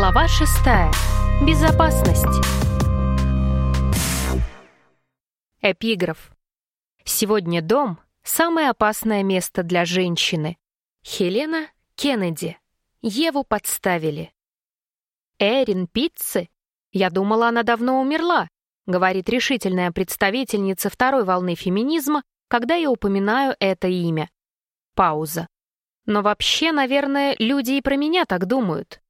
Глава шестая. Безопасность. Эпиграф. Сегодня дом — самое опасное место для женщины. Хелена Кеннеди. Еву подставили. Эрин Пиццы? Я думала, она давно умерла, говорит решительная представительница второй волны феминизма, когда я упоминаю это имя. Пауза. Но вообще, наверное, люди и про меня так думают.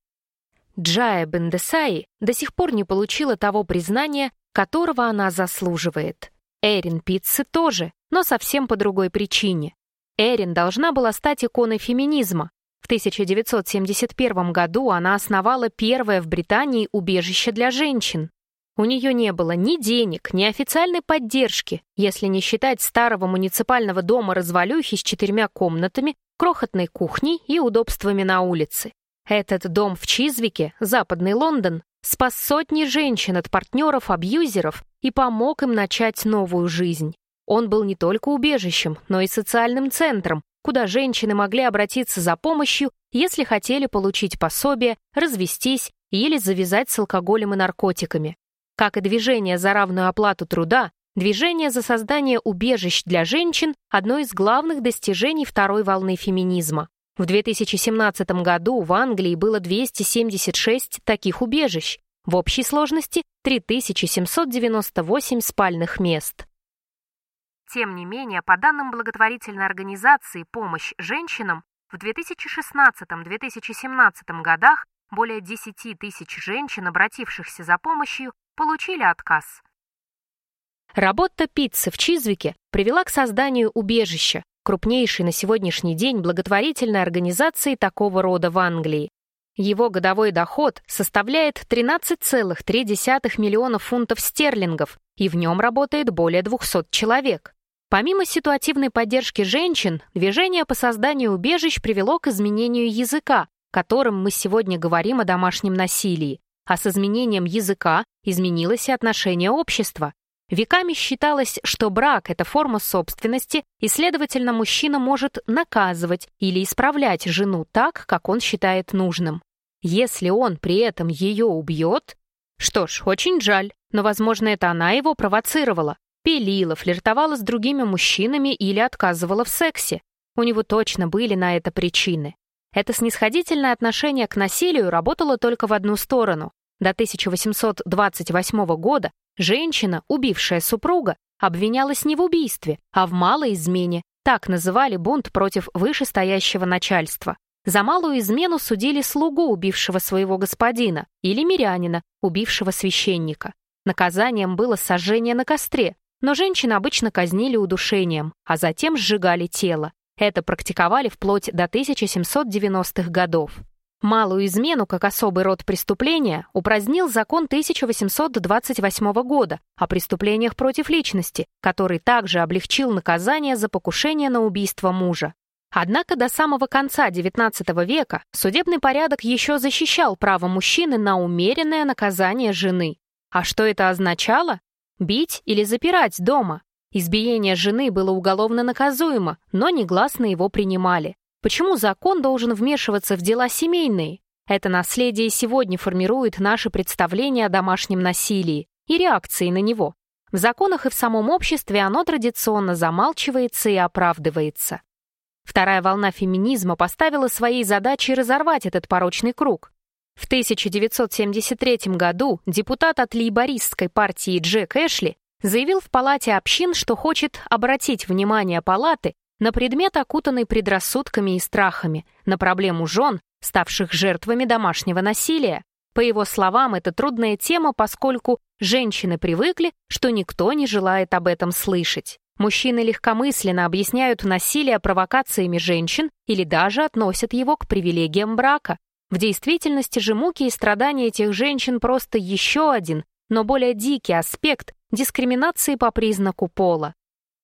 Джая Бендесаи до сих пор не получила того признания, которого она заслуживает. Эрин Питцы тоже, но совсем по другой причине. Эрин должна была стать иконой феминизма. В 1971 году она основала первое в Британии убежище для женщин. У нее не было ни денег, ни официальной поддержки, если не считать старого муниципального дома развалюхи с четырьмя комнатами, крохотной кухней и удобствами на улице. Этот дом в Чизвике, западный Лондон, спас сотни женщин от партнеров-абьюзеров и помог им начать новую жизнь. Он был не только убежищем, но и социальным центром, куда женщины могли обратиться за помощью, если хотели получить пособие, развестись или завязать с алкоголем и наркотиками. Как и движение за равную оплату труда, движение за создание убежищ для женщин – одно из главных достижений второй волны феминизма. В 2017 году в Англии было 276 таких убежищ, в общей сложности 3798 спальных мест. Тем не менее, по данным благотворительной организации «Помощь женщинам», в 2016-2017 годах более 10 тысяч женщин, обратившихся за помощью, получили отказ. Работа пиццы в Чизвике привела к созданию убежища, крупнейшей на сегодняшний день благотворительной организации такого рода в Англии. Его годовой доход составляет 13,3 миллиона фунтов стерлингов, и в нем работает более 200 человек. Помимо ситуативной поддержки женщин, движение по созданию убежищ привело к изменению языка, которым мы сегодня говорим о домашнем насилии. А с изменением языка изменилось и отношение общества. Веками считалось, что брак — это форма собственности, и, следовательно, мужчина может наказывать или исправлять жену так, как он считает нужным. Если он при этом ее убьет... Что ж, очень жаль, но, возможно, это она его провоцировала. Пилила, флиртовала с другими мужчинами или отказывала в сексе. У него точно были на это причины. Это снисходительное отношение к насилию работало только в одну сторону. До 1828 года Женщина, убившая супруга, обвинялась не в убийстве, а в малой измене. Так называли бунт против вышестоящего начальства. За малую измену судили слугу, убившего своего господина, или мирянина, убившего священника. Наказанием было сожжение на костре, но женщин обычно казнили удушением, а затем сжигали тело. Это практиковали вплоть до 1790-х годов. Малую измену, как особый род преступления, упразднил закон 1828 года о преступлениях против личности, который также облегчил наказание за покушение на убийство мужа. Однако до самого конца XIX века судебный порядок еще защищал право мужчины на умеренное наказание жены. А что это означало? Бить или запирать дома. Избиение жены было уголовно наказуемо, но негласно его принимали. Почему закон должен вмешиваться в дела семейные? Это наследие сегодня формирует наше представление о домашнем насилии и реакции на него. В законах и в самом обществе оно традиционно замалчивается и оправдывается. Вторая волна феминизма поставила своей задачей разорвать этот порочный круг. В 1973 году депутат от лейбористской партии Джек Эшли заявил в Палате общин, что хочет обратить внимание Палаты на предмет, окутанный предрассудками и страхами, на проблему жен, ставших жертвами домашнего насилия. По его словам, это трудная тема, поскольку женщины привыкли, что никто не желает об этом слышать. Мужчины легкомысленно объясняют насилие провокациями женщин или даже относят его к привилегиям брака. В действительности же муки и страдания этих женщин просто еще один, но более дикий аспект дискриминации по признаку пола.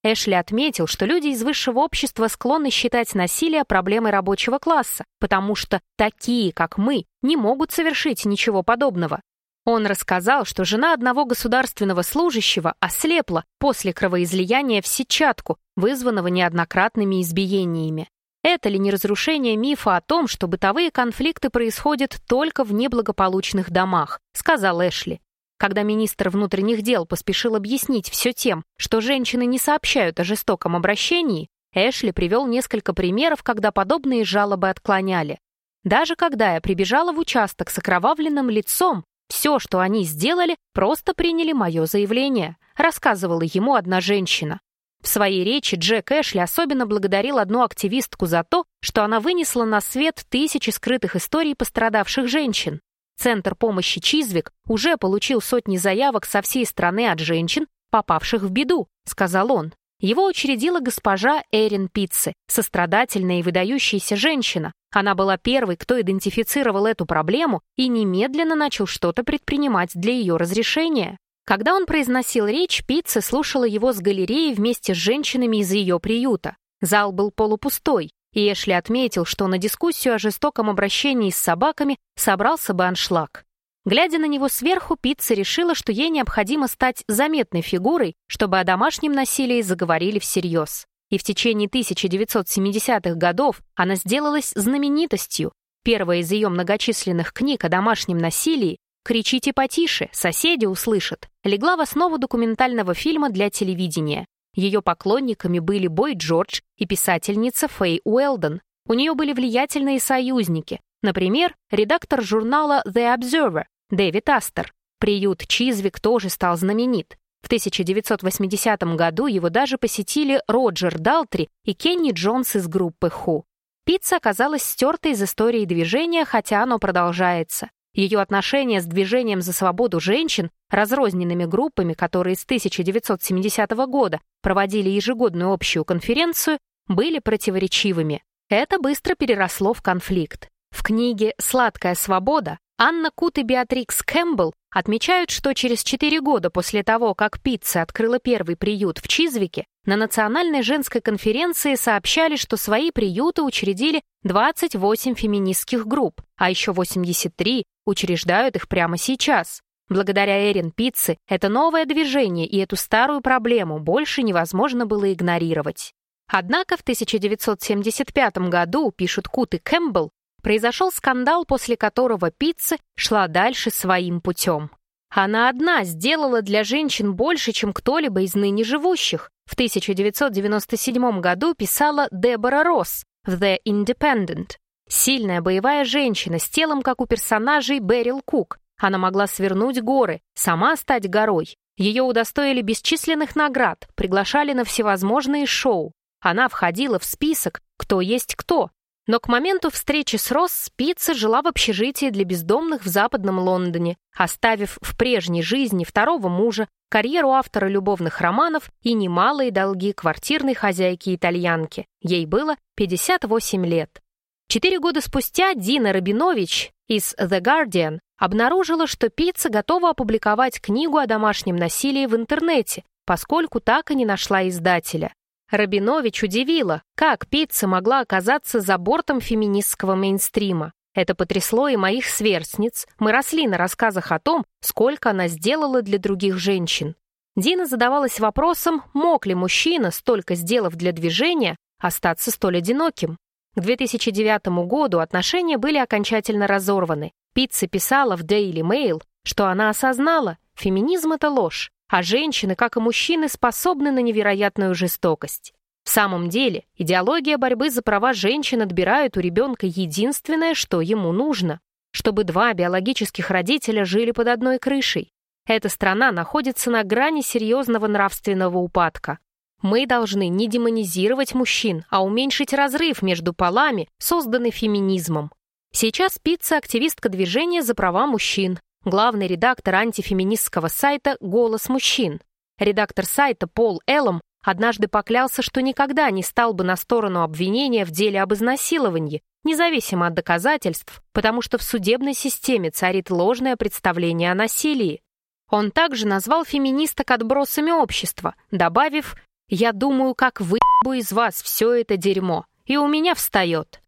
Эшли отметил, что люди из высшего общества склонны считать насилие проблемой рабочего класса, потому что такие, как мы, не могут совершить ничего подобного. Он рассказал, что жена одного государственного служащего ослепла после кровоизлияния в сетчатку, вызванного неоднократными избиениями. Это ли не разрушение мифа о том, что бытовые конфликты происходят только в неблагополучных домах, сказал Эшли. Когда министр внутренних дел поспешил объяснить все тем, что женщины не сообщают о жестоком обращении, Эшли привел несколько примеров, когда подобные жалобы отклоняли. Даже когда я прибежала в участок с окровавленным лицом, все, что они сделали, просто приняли мое заявление, рассказывала ему одна женщина. В своей речи Джек Эшли особенно благодарил одну активистку за то, что она вынесла на свет тысячи скрытых историй пострадавших женщин. Центр помощи Чизвик уже получил сотни заявок со всей страны от женщин, попавших в беду, сказал он. Его учредила госпожа Эрин Питце, сострадательная и выдающаяся женщина. Она была первой, кто идентифицировал эту проблему и немедленно начал что-то предпринимать для ее разрешения. Когда он произносил речь, Питце слушала его с галереи вместе с женщинами из ее приюта. Зал был полупустой, и Эшли отметил, что на дискуссию о жестоком обращении с собаками собрался бы аншлаг. Глядя на него сверху, Питца решила, что ей необходимо стать заметной фигурой, чтобы о домашнем насилии заговорили всерьез. И в течение 1970-х годов она сделалась знаменитостью. Первая из ее многочисленных книг о домашнем насилии «Кричите потише, соседи услышат» легла в основу документального фильма для телевидения. Ее поклонниками были Бой Джордж и писательница Фэй Уэлдон. У нее были влиятельные союзники, например, редактор журнала The Observer Дэвид Астер. Приют Чизвик тоже стал знаменит. В 1980 году его даже посетили Роджер Далтри и Кенни Джонс из группы Ху. Пицца оказалась стертой из истории движения, хотя оно продолжается. Ее отношения с движением за свободу женщин, разрозненными группами, которые с 1970 года проводили ежегодную общую конференцию, были противоречивыми. Это быстро переросло в конфликт. В книге «Сладкая свобода» Анна Кут и Беатрикс Кэмпбелл отмечают, что через четыре года после того, как Пицца открыла первый приют в Чизвике, на Национальной женской конференции сообщали, что свои приюты учредили 28 феминистских групп, а еще 83 учреждают их прямо сейчас. Благодаря Эрин Пицце это новое движение и эту старую проблему больше невозможно было игнорировать. Однако в 1975 году, пишут Кут и Кэмпбелл, произошел скандал, после которого пицца шла дальше своим путем. Она одна сделала для женщин больше, чем кто-либо из ныне живущих. В 1997 году писала Дебора Росс в The Independent. Сильная боевая женщина с телом, как у персонажей Берил Кук. Она могла свернуть горы, сама стать горой. Ее удостоили бесчисленных наград, приглашали на всевозможные шоу. Она входила в список «Кто есть кто», но к моменту встречи с Росс Пицца жила в общежитии для бездомных в западном Лондоне, оставив в прежней жизни второго мужа, карьеру автора любовных романов и немалые долги квартирной хозяйки-итальянки. Ей было 58 лет. Четыре года спустя Дина Рабинович из The Guardian обнаружила, что Пицца готова опубликовать книгу о домашнем насилии в интернете, поскольку так и не нашла издателя. Рабинович удивила, как пицца могла оказаться за бортом феминистского мейнстрима. Это потрясло и моих сверстниц. Мы росли на рассказах о том, сколько она сделала для других женщин. Дина задавалась вопросом, мог ли мужчина, столько сделав для движения, остаться столь одиноким. К 2009 году отношения были окончательно разорваны. Пицца писала в Daily Mail, что она осознала, феминизм — это ложь а женщины, как и мужчины, способны на невероятную жестокость. В самом деле, идеология борьбы за права женщин отбирает у ребенка единственное, что ему нужно, чтобы два биологических родителя жили под одной крышей. Эта страна находится на грани серьезного нравственного упадка. Мы должны не демонизировать мужчин, а уменьшить разрыв между полами, созданный феминизмом. Сейчас Пицца – активистка движения за права мужчин, главный редактор антифеминистского сайта «Голос мужчин». Редактор сайта Пол Эллом однажды поклялся, что никогда не стал бы на сторону обвинения в деле об изнасиловании, независимо от доказательств, потому что в судебной системе царит ложное представление о насилии. Он также назвал феминисток отбросами общества, добавив «Я думаю, как выебу из вас все это дерьмо, и у меня встает».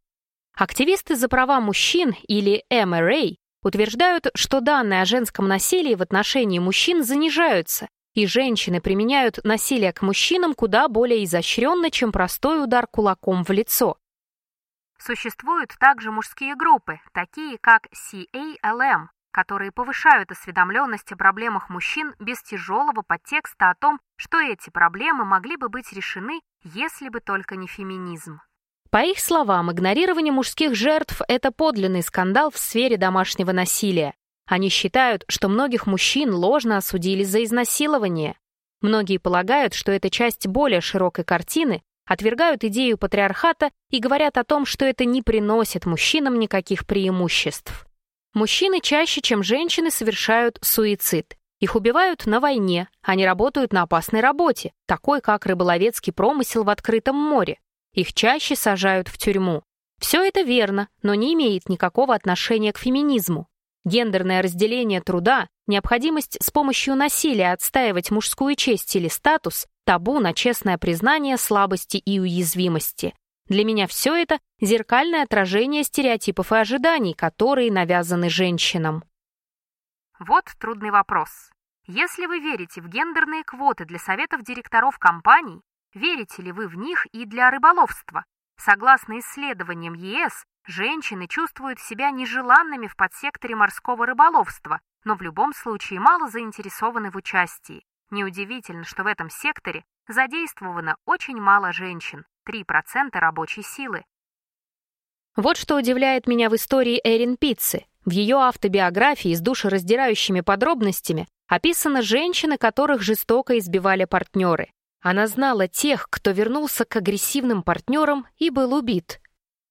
Активисты за права мужчин, или MRA, утверждают, что данные о женском насилии в отношении мужчин занижаются, и женщины применяют насилие к мужчинам куда более изощренно, чем простой удар кулаком в лицо. Существуют также мужские группы, такие как CALM, которые повышают осведомленность о проблемах мужчин без тяжелого подтекста о том, что эти проблемы могли бы быть решены, если бы только не феминизм. По их словам, игнорирование мужских жертв – это подлинный скандал в сфере домашнего насилия. Они считают, что многих мужчин ложно осудили за изнасилование. Многие полагают, что это часть более широкой картины, отвергают идею патриархата и говорят о том, что это не приносит мужчинам никаких преимуществ. Мужчины чаще, чем женщины, совершают суицид. Их убивают на войне, они работают на опасной работе, такой как рыболовецкий промысел в открытом море. Их чаще сажают в тюрьму. Все это верно, но не имеет никакого отношения к феминизму. Гендерное разделение труда, необходимость с помощью насилия отстаивать мужскую честь или статус, табу на честное признание слабости и уязвимости. Для меня все это – зеркальное отражение стереотипов и ожиданий, которые навязаны женщинам. Вот трудный вопрос. Если вы верите в гендерные квоты для советов директоров компаний, верите ли вы в них и для рыболовства? Согласно исследованиям ЕС, Женщины чувствуют себя нежеланными в подсекторе морского рыболовства, но в любом случае мало заинтересованы в участии. Неудивительно, что в этом секторе задействовано очень мало женщин, 3% рабочей силы. Вот что удивляет меня в истории Эрин Пиццы. В ее автобиографии с душераздирающими подробностями описаны женщины, которых жестоко избивали партнеры. Она знала тех, кто вернулся к агрессивным партнерам и был убит.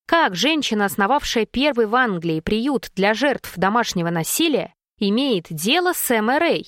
Как женщина, основавшая первый в Англии приют для жертв домашнего насилия, имеет дело с МРА?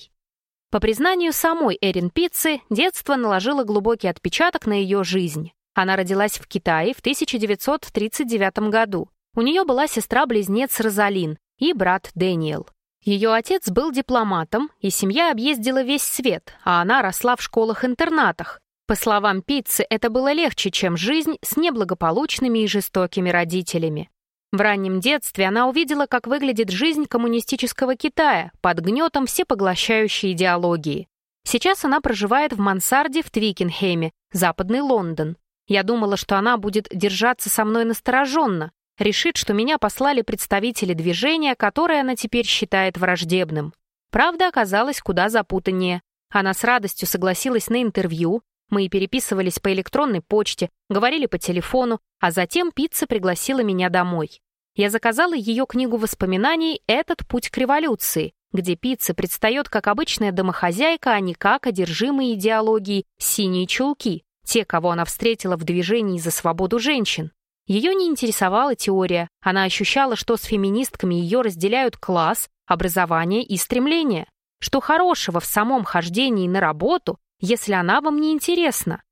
По признанию самой Эрин Пиццы, детство наложило глубокий отпечаток на ее жизнь. Она родилась в Китае в 1939 году. У нее была сестра-близнец Розалин и брат Дэниел. Ее отец был дипломатом, и семья объездила весь свет, а она росла в школах-интернатах, по словам Пиццы, это было легче, чем жизнь с неблагополучными и жестокими родителями. В раннем детстве она увидела, как выглядит жизнь коммунистического Китая под гнетом всепоглощающей идеологии. Сейчас она проживает в мансарде в Твикенхеме, западный Лондон. Я думала, что она будет держаться со мной настороженно, решит, что меня послали представители движения, которое она теперь считает враждебным. Правда оказалась куда запутаннее. Она с радостью согласилась на интервью, мы переписывались по электронной почте, говорили по телефону, а затем пицца пригласила меня домой. Я заказала ее книгу воспоминаний «Этот путь к революции», где пицца предстает как обычная домохозяйка, а не как одержимые идеологией «синие чулки», те, кого она встретила в движении за свободу женщин. Ее не интересовала теория, она ощущала, что с феминистками ее разделяют класс, образование и стремление. Что хорошего в самом хождении на работу, если она вам не интересна.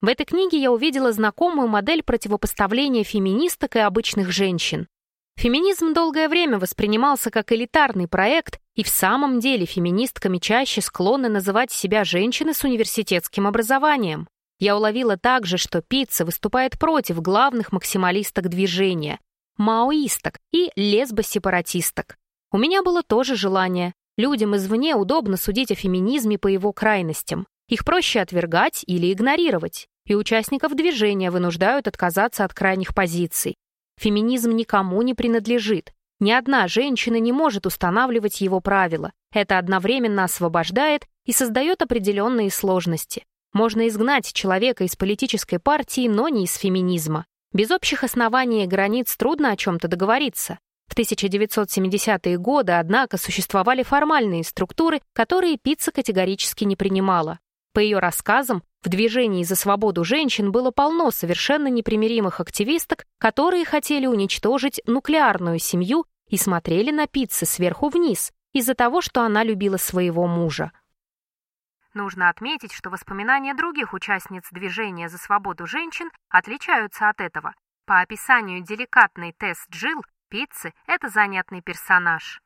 В этой книге я увидела знакомую модель противопоставления феминисток и обычных женщин. Феминизм долгое время воспринимался как элитарный проект, и в самом деле феминистками чаще склонны называть себя женщины с университетским образованием. Я уловила также, что пицца выступает против главных максималисток движения – маоисток и лесбосепаратисток. У меня было тоже желание. Людям извне удобно судить о феминизме по его крайностям. Их проще отвергать или игнорировать, и участников движения вынуждают отказаться от крайних позиций. Феминизм никому не принадлежит. Ни одна женщина не может устанавливать его правила. Это одновременно освобождает и создает определенные сложности. Можно изгнать человека из политической партии, но не из феминизма. Без общих оснований и границ трудно о чем-то договориться. В 1970-е годы, однако, существовали формальные структуры, которые пицца категорически не принимала. По ее рассказам, в движении за свободу женщин было полно совершенно непримиримых активисток, которые хотели уничтожить нуклеарную семью и смотрели на пиццы сверху вниз из-за того, что она любила своего мужа. Нужно отметить, что воспоминания других участниц движения за свободу женщин отличаются от этого. По описанию деликатной Тесс Джилл, пиццы — это занятный персонаж.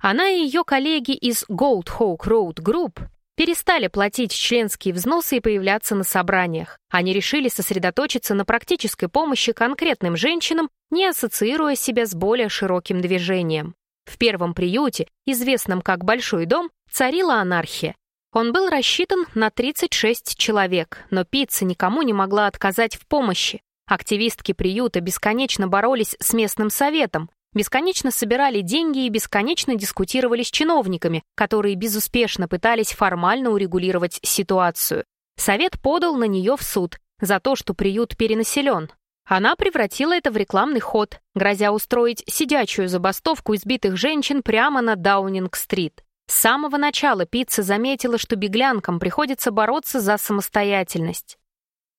Она и ее коллеги из Gold Hawk Road Group перестали платить членские взносы и появляться на собраниях. Они решили сосредоточиться на практической помощи конкретным женщинам, не ассоциируя себя с более широким движением. В первом приюте, известном как «Большой дом», царила анархия. Он был рассчитан на 36 человек, но пицца никому не могла отказать в помощи. Активистки приюта бесконечно боролись с местным советом, бесконечно собирали деньги и бесконечно дискутировали с чиновниками, которые безуспешно пытались формально урегулировать ситуацию. Совет подал на нее в суд за то, что приют перенаселен. Она превратила это в рекламный ход, грозя устроить сидячую забастовку избитых женщин прямо на Даунинг-стрит. С самого начала пицца заметила, что беглянкам приходится бороться за самостоятельность.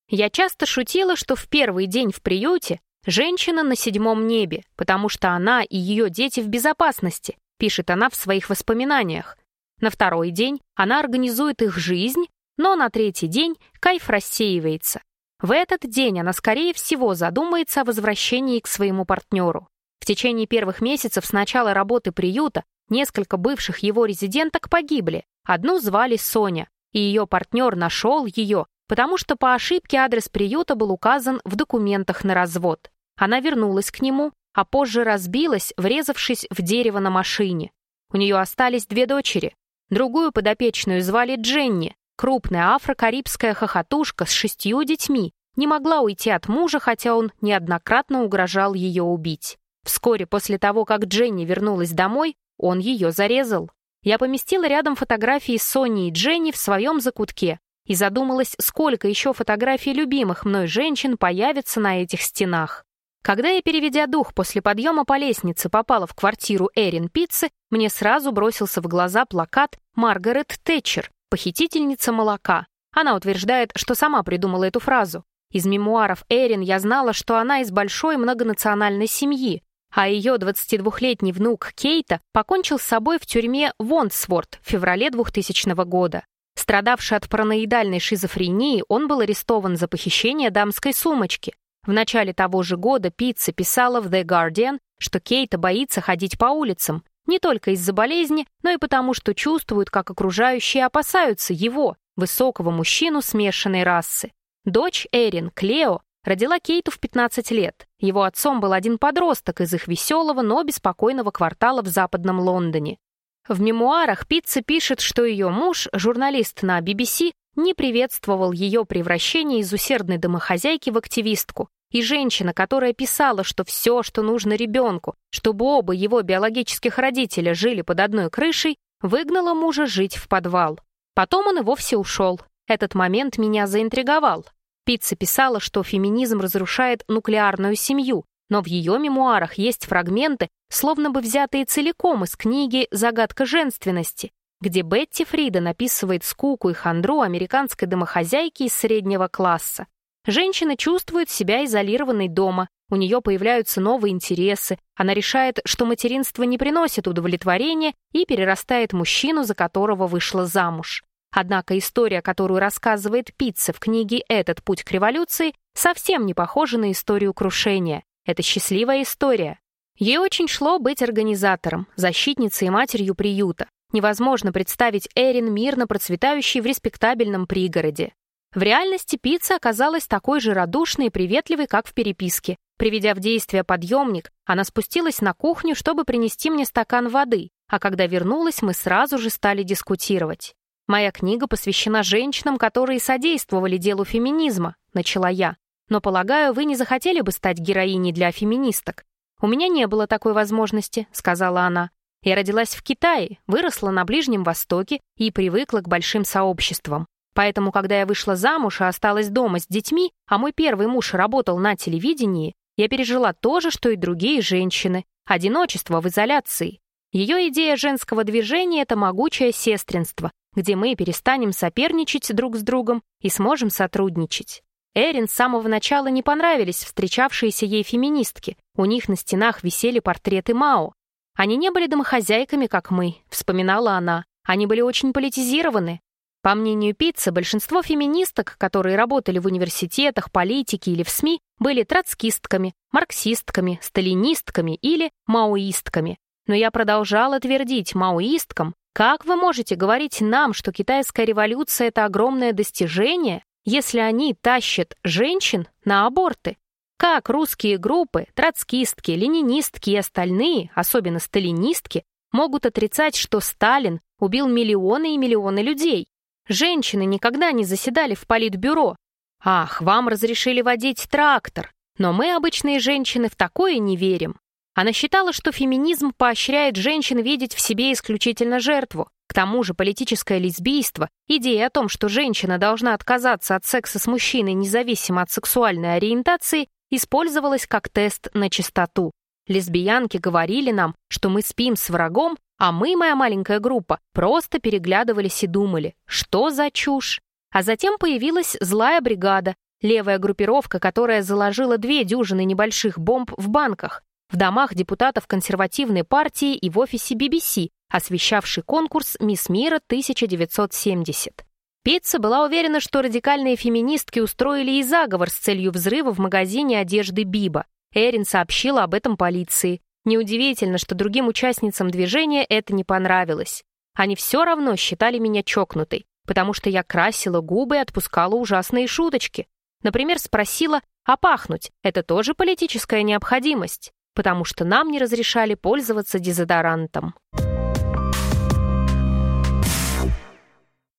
Я часто шутила, что в первый день в приюте женщина на седьмом небе, потому что она и ее дети в безопасности, пишет она в своих воспоминаниях. На второй день она организует их жизнь, но на третий день кайф рассеивается. В этот день она, скорее всего, задумается о возвращении к своему партнеру. В течение первых месяцев с начала работы приюта несколько бывших его резиденток погибли. Одну звали Соня, и ее партнер нашел ее, потому что по ошибке адрес приюта был указан в документах на развод. Она вернулась к нему, а позже разбилась, врезавшись в дерево на машине. У нее остались две дочери. Другую подопечную звали Дженни, Крупная афро-карибская хохотушка с шестью детьми не могла уйти от мужа, хотя он неоднократно угрожал ее убить. Вскоре после того, как Дженни вернулась домой, он ее зарезал. Я поместила рядом фотографии Сони и Дженни в своем закутке и задумалась, сколько еще фотографий любимых мной женщин появится на этих стенах. Когда я, переведя дух после подъема по лестнице, попала в квартиру Эрин Пиццы, мне сразу бросился в глаза плакат Маргарет Тэтчер, похитительница молока. Она утверждает, что сама придумала эту фразу. Из мемуаров Эрин я знала, что она из большой многонациональной семьи, а ее 22-летний внук Кейта покончил с собой в тюрьме Вонсворт в феврале 2000 года. Страдавший от параноидальной шизофрении, он был арестован за похищение дамской сумочки. В начале того же года Пицца писала в The Guardian, что Кейта боится ходить по улицам, не только из-за болезни, но и потому, что чувствуют, как окружающие опасаются его, высокого мужчину смешанной расы. Дочь Эрин, Клео, родила Кейту в 15 лет. Его отцом был один подросток из их веселого, но беспокойного квартала в западном Лондоне. В мемуарах Пицца пишет, что ее муж, журналист на BBC, не приветствовал ее превращение из усердной домохозяйки в активистку, и женщина, которая писала, что все, что нужно ребенку, чтобы оба его биологических родителя жили под одной крышей, выгнала мужа жить в подвал. Потом он и вовсе ушел. Этот момент меня заинтриговал. Пицца писала, что феминизм разрушает нуклеарную семью, но в ее мемуарах есть фрагменты, словно бы взятые целиком из книги «Загадка женственности», где Бетти Фрида написывает скуку и хандру американской домохозяйки из среднего класса. Женщина чувствует себя изолированной дома, у нее появляются новые интересы, она решает, что материнство не приносит удовлетворения и перерастает мужчину, за которого вышла замуж. Однако история, которую рассказывает Пицца в книге «Этот путь к революции», совсем не похожа на историю крушения. Это счастливая история. Ей очень шло быть организатором, защитницей и матерью приюта. Невозможно представить Эрин мирно процветающей в респектабельном пригороде. В реальности пицца оказалась такой же радушной и приветливой, как в переписке. Приведя в действие подъемник, она спустилась на кухню, чтобы принести мне стакан воды, а когда вернулась, мы сразу же стали дискутировать. «Моя книга посвящена женщинам, которые содействовали делу феминизма», — начала я. «Но, полагаю, вы не захотели бы стать героиней для феминисток?» «У меня не было такой возможности», — сказала она. «Я родилась в Китае, выросла на Ближнем Востоке и привыкла к большим сообществам. Поэтому, когда я вышла замуж и осталась дома с детьми, а мой первый муж работал на телевидении, я пережила то же, что и другие женщины. Одиночество в изоляции. Ее идея женского движения — это могучее сестринство, где мы перестанем соперничать друг с другом и сможем сотрудничать. Эрин с самого начала не понравились встречавшиеся ей феминистки. У них на стенах висели портреты Мао. Они не были домохозяйками, как мы, вспоминала она. Они были очень политизированы, по мнению Пицца, большинство феминисток, которые работали в университетах, политике или в СМИ, были троцкистками, марксистками, сталинистками или маоистками. Но я продолжала твердить маоисткам, как вы можете говорить нам, что китайская революция — это огромное достижение, если они тащат женщин на аборты? Как русские группы, троцкистки, ленинистки и остальные, особенно сталинистки, могут отрицать, что Сталин убил миллионы и миллионы людей? Женщины никогда не заседали в политбюро. Ах, вам разрешили водить трактор. Но мы, обычные женщины, в такое не верим. Она считала, что феминизм поощряет женщин видеть в себе исключительно жертву. К тому же политическое лесбийство, идея о том, что женщина должна отказаться от секса с мужчиной независимо от сексуальной ориентации, использовалась как тест на чистоту. Лесбиянки говорили нам, что мы спим с врагом, а мы, моя маленькая группа, просто переглядывались и думали, что за чушь. А затем появилась злая бригада, левая группировка, которая заложила две дюжины небольших бомб в банках, в домах депутатов консервативной партии и в офисе BBC, освещавший конкурс «Мисс Мира 1970». Пицца была уверена, что радикальные феминистки устроили и заговор с целью взрыва в магазине одежды Биба. Эрин сообщила об этом полиции. Неудивительно, что другим участницам движения это не понравилось. Они все равно считали меня чокнутой, потому что я красила губы и отпускала ужасные шуточки. Например, спросила, а пахнуть — это тоже политическая необходимость? Потому что нам не разрешали пользоваться дезодорантом.